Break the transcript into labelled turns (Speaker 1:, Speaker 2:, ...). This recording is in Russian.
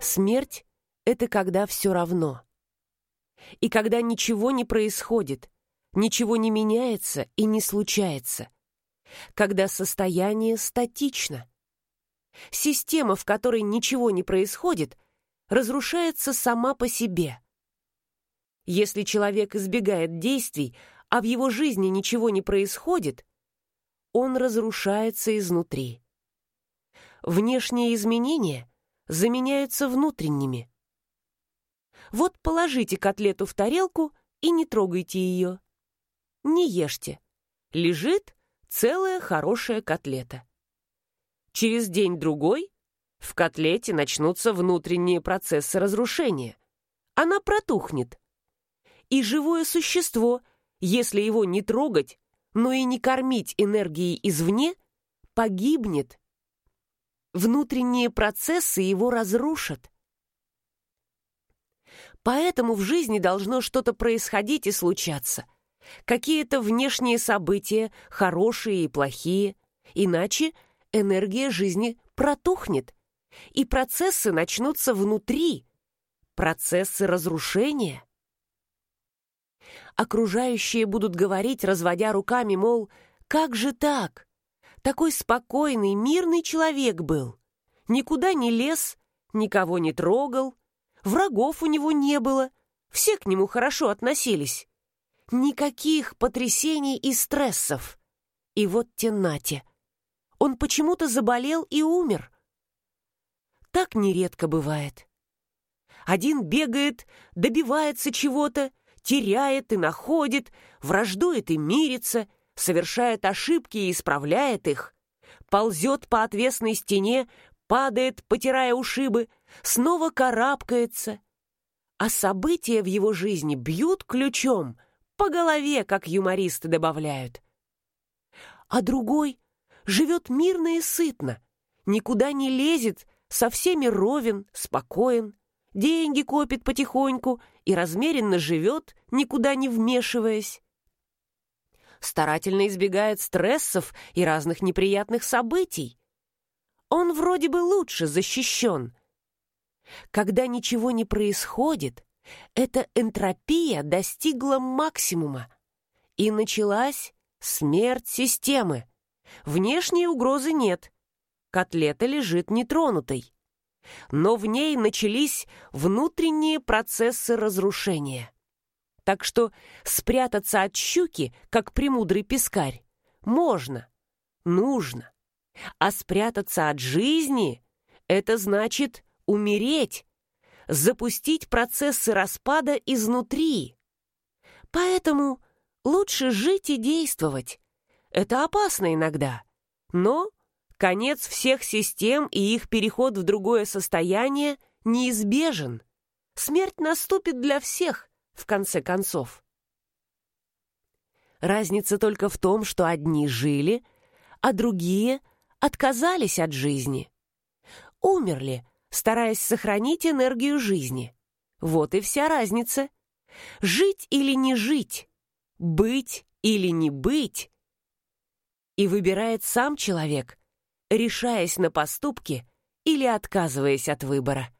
Speaker 1: Смерть — это когда все равно. И когда ничего не происходит, ничего не меняется и не случается. Когда состояние статично. Система, в которой ничего не происходит, разрушается сама по себе. Если человек избегает действий, а в его жизни ничего не происходит, он разрушается изнутри. Внешние изменения заменяются внутренними. Вот положите котлету в тарелку и не трогайте ее. Не ешьте. Лежит целая хорошая котлета. Через день-другой в котлете начнутся внутренние процессы разрушения. Она протухнет. И живое существо, если его не трогать, но и не кормить энергией извне, погибнет. Внутренние процессы его разрушат. Поэтому в жизни должно что-то происходить и случаться. Какие-то внешние события, хорошие и плохие. Иначе энергия жизни протухнет, и процессы начнутся внутри. Процессы разрушения. Окружающие будут говорить, разводя руками, мол, как же так? Такой спокойный, мирный человек был. Никуда не лез, никого не трогал, Врагов у него не было. Все к нему хорошо относились. Никаких потрясений и стрессов. И вот тенате. Он почему-то заболел и умер. Так нередко бывает. Один бегает, добивается чего-то, теряет и находит, враждует и мирится, совершает ошибки и исправляет их, ползет по отвесной стене, падает, потирая ушибы, снова карабкается. А события в его жизни бьют ключом, по голове, как юмористы добавляют. А другой живет мирно и сытно, никуда не лезет, со всеми ровен, спокоен, деньги копит потихоньку и размеренно живет, никуда не вмешиваясь. Старательно избегает стрессов и разных неприятных событий. Он вроде бы лучше защищен, когда ничего не происходит, эта энтропия достигла максимума, и началась смерть системы. Внешней угрозы нет, котлета лежит нетронутой. Но в ней начались внутренние процессы разрушения. Так что спрятаться от щуки, как премудрый пескарь, можно, нужно. А спрятаться от жизни — это значит умереть, запустить процессы распада изнутри. Поэтому лучше жить и действовать. Это опасно иногда, но конец всех систем и их переход в другое состояние неизбежен. Смерть наступит для всех, в конце концов. Разница только в том, что одни жили, а другие отказались от жизни. Умерли, стараясь сохранить энергию жизни. Вот и вся разница. Жить или не жить, быть или не быть. И выбирает сам человек, решаясь на поступки или отказываясь от выбора.